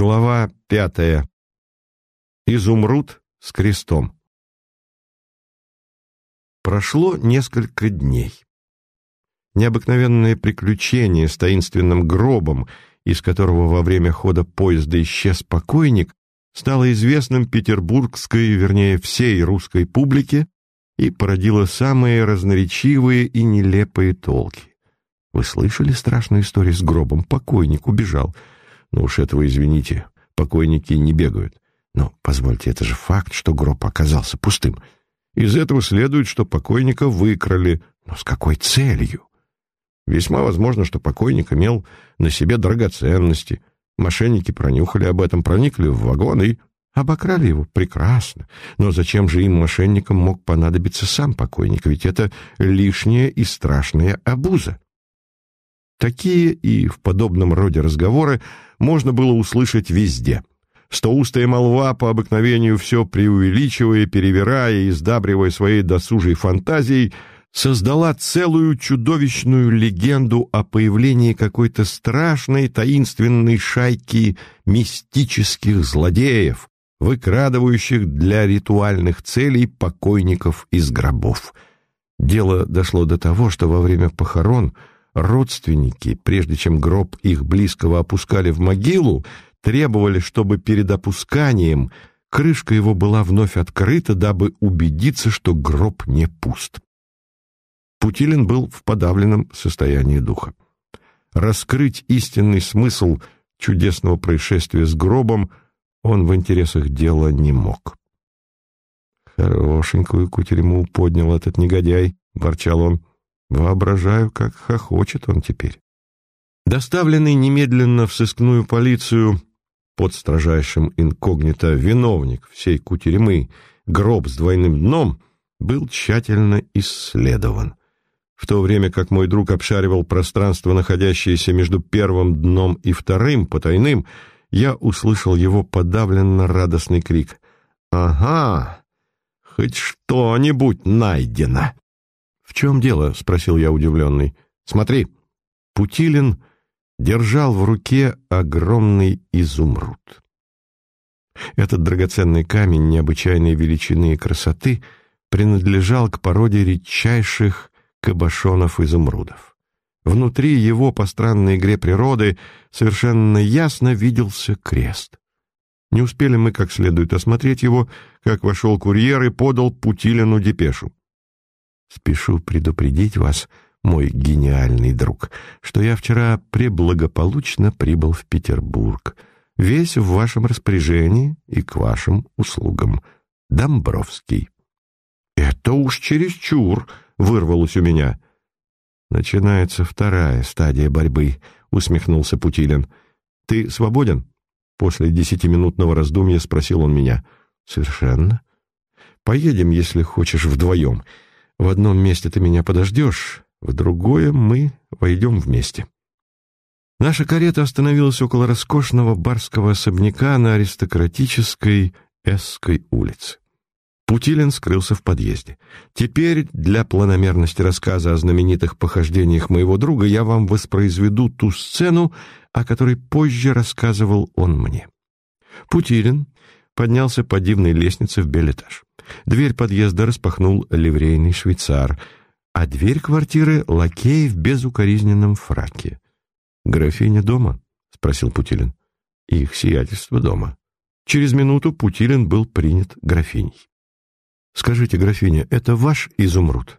Глава пятая. Изумруд с крестом. Прошло несколько дней. Необыкновенное приключение с таинственным гробом, из которого во время хода поезда исчез покойник, стало известным петербургской, вернее, всей русской публике и породило самые разноречивые и нелепые толки. Вы слышали страшную историю с гробом? Покойник убежал. Ну уж этого извините, покойники не бегают. Но, позвольте, это же факт, что гроб оказался пустым. Из этого следует, что покойника выкрали. Но с какой целью? Весьма возможно, что покойник имел на себе драгоценности. Мошенники пронюхали об этом, проникли в вагон и обокрали его. Прекрасно. Но зачем же им, мошенникам, мог понадобиться сам покойник? Ведь это лишняя и страшная обуза. Такие и в подобном роде разговоры можно было услышать везде. Стоустая молва по обыкновению все преувеличивая, перевирая и сдабривая своей досужей фантазией, создала целую чудовищную легенду о появлении какой-то страшной таинственной шайки мистических злодеев, выкрадывающих для ритуальных целей покойников из гробов. Дело дошло до того, что во время похорон – Родственники, прежде чем гроб их близкого опускали в могилу, требовали, чтобы перед опусканием крышка его была вновь открыта, дабы убедиться, что гроб не пуст. Путилин был в подавленном состоянии духа. Раскрыть истинный смысл чудесного происшествия с гробом он в интересах дела не мог. «Хорошенькую кутерьму поднял этот негодяй», — ворчал он. Воображаю, как хохочет он теперь. Доставленный немедленно в сыскную полицию под строжайшим инкогнито виновник всей кутеремы, гроб с двойным дном, был тщательно исследован. В то время как мой друг обшаривал пространство, находящееся между первым дном и вторым, потайным, я услышал его подавленно радостный крик. «Ага, хоть что-нибудь найдено!» «В чем дело?» — спросил я удивленный. «Смотри». Путилин держал в руке огромный изумруд. Этот драгоценный камень необычайной величины и красоты принадлежал к породе редчайших кабошонов-изумрудов. Внутри его, по странной игре природы, совершенно ясно виделся крест. Не успели мы как следует осмотреть его, как вошел курьер и подал Путилину депешу. Спешу предупредить вас, мой гениальный друг, что я вчера преблагополучно прибыл в Петербург, весь в вашем распоряжении и к вашим услугам. Домбровский. «Это уж чересчур!» — вырвалось у меня. «Начинается вторая стадия борьбы», — усмехнулся Путилин. «Ты свободен?» После десятиминутного раздумья спросил он меня. «Совершенно. Поедем, если хочешь, вдвоем. В одном месте ты меня подождешь, в другое мы войдем вместе. Наша карета остановилась около роскошного барского особняка на аристократической Эсской улице. Путилин скрылся в подъезде. Теперь для планомерности рассказа о знаменитых похождениях моего друга я вам воспроизведу ту сцену, о которой позже рассказывал он мне. Путилин поднялся по дивной лестнице в белетаж. Дверь подъезда распахнул ливрейный швейцар, а дверь квартиры — лакей в безукоризненном фраке. «Графиня дома?» — спросил Путилин. «Их сиятельство дома». Через минуту Путилин был принят графиней. «Скажите, графиня, это ваш изумруд?»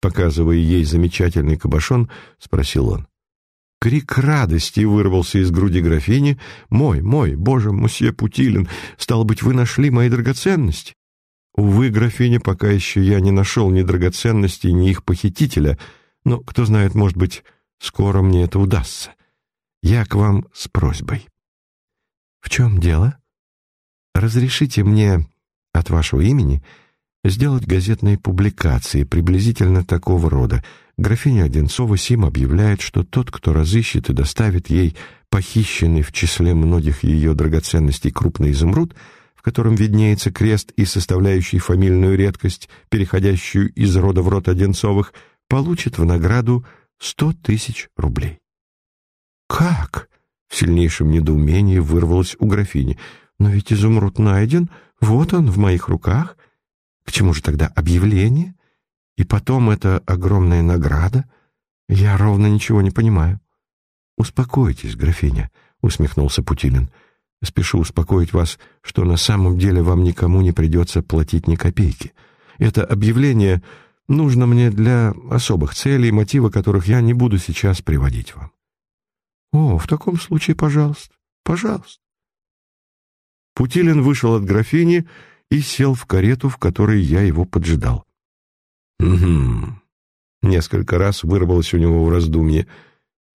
Показывая ей замечательный кабошон, спросил он. Крик радости вырвался из груди графини. «Мой, мой, боже, мосье Путилин, стало быть, вы нашли мои драгоценности?» Увы, графиня, пока еще я не нашел ни драгоценностей, ни их похитителя, но, кто знает, может быть, скоро мне это удастся. Я к вам с просьбой. В чем дело? Разрешите мне от вашего имени сделать газетные публикации приблизительно такого рода. Графиня Одинцова Сим объявляет, что тот, кто разыщет и доставит ей похищенный в числе многих ее драгоценностей крупный изумруд — котором виднеется крест и составляющий фамильную редкость, переходящую из рода в род Одинцовых, получит в награду сто тысяч рублей. «Как?» — В сильнейшем недоумении вырвалось у графини. «Но ведь изумруд найден, вот он в моих руках. К чему же тогда объявление? И потом эта огромная награда? Я ровно ничего не понимаю». «Успокойтесь, графиня», — усмехнулся Путилин. «Спешу успокоить вас, что на самом деле вам никому не придется платить ни копейки. Это объявление нужно мне для особых целей, мотива которых я не буду сейчас приводить вам». «О, в таком случае, пожалуйста, пожалуйста». Путилин вышел от графини и сел в карету, в которой я его поджидал. «Угу». Несколько раз вырвалось у него в раздумье —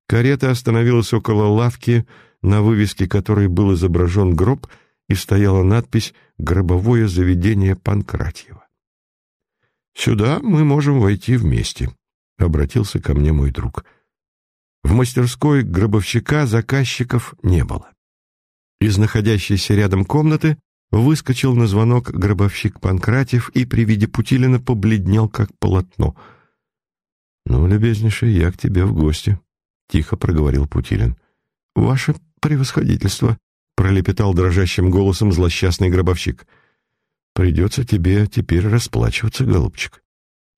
Карета остановилась около лавки, на вывеске которой был изображен гроб, и стояла надпись «Гробовое заведение Панкратьева». «Сюда мы можем войти вместе», — обратился ко мне мой друг. В мастерской гробовщика заказчиков не было. Из находящейся рядом комнаты выскочил на звонок гробовщик Панкратьев и при виде Путилина побледнел, как полотно. «Ну, любезнейший, я к тебе в гости», — тихо проговорил Путилин. «Ваше превосходительство», — пролепетал дрожащим голосом злосчастный гробовщик. «Придется тебе теперь расплачиваться, голубчик».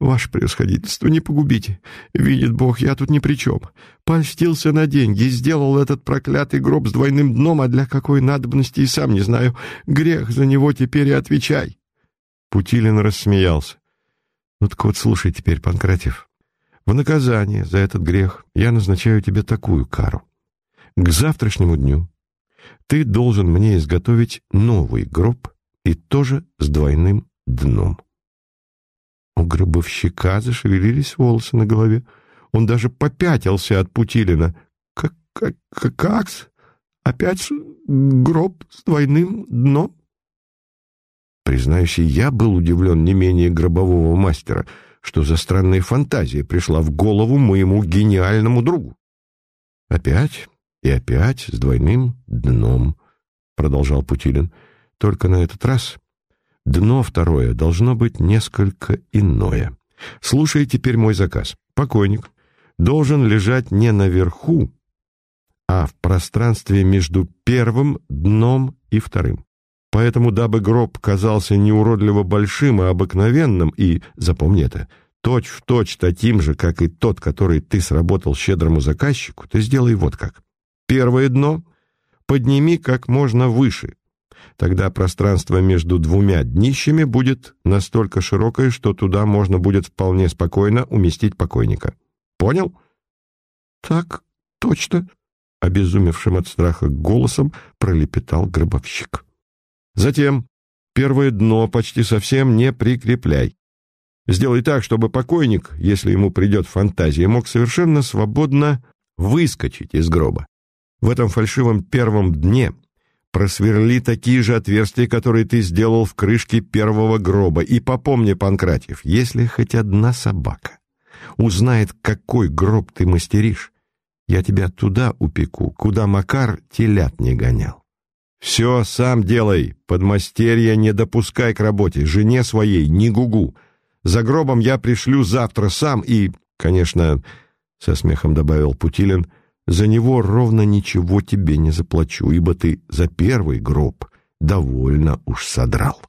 «Ваше превосходительство, не погубите. Видит Бог, я тут ни при чем. Польстился на деньги и сделал этот проклятый гроб с двойным дном, а для какой надобности и сам не знаю. Грех за него теперь и отвечай». Путилин рассмеялся. «Ну так вот, слушай теперь, Панкратев, в наказание за этот грех я назначаю тебе такую кару. К завтрашнему дню ты должен мне изготовить новый гроб и тоже с двойным дном. У гробовщика зашевелились волосы на голове. Он даже попятился от Путилина. «Как? как, как Опять гроб с двойным дном?» Признаюсь, я был удивлен не менее гробового мастера — что за странная фантазия пришла в голову моему гениальному другу. «Опять и опять с двойным дном», — продолжал Путилин. «Только на этот раз дно второе должно быть несколько иное. Слушай теперь мой заказ. Покойник должен лежать не наверху, а в пространстве между первым дном и вторым. Поэтому, дабы гроб казался не уродливо большим, а обыкновенным, и, запомни это, точь-в-точь точь таким же, как и тот, который ты сработал щедрому заказчику, ты сделай вот как. Первое дно подними как можно выше. Тогда пространство между двумя днищами будет настолько широкое, что туда можно будет вполне спокойно уместить покойника. Понял? Так, точно, обезумевшим от страха голосом пролепетал гробовщик. Затем первое дно почти совсем не прикрепляй. Сделай так, чтобы покойник, если ему придет фантазия, мог совершенно свободно выскочить из гроба. В этом фальшивом первом дне просверли такие же отверстия, которые ты сделал в крышке первого гроба. И попомни, Панкратьев, если хоть одна собака узнает, какой гроб ты мастеришь, я тебя туда упеку, куда Макар телят не гонял. «Все сам делай, подмастерья не допускай к работе, жене своей не гугу. За гробом я пришлю завтра сам и, конечно, — со смехом добавил Путилин, — за него ровно ничего тебе не заплачу, ибо ты за первый гроб довольно уж содрал».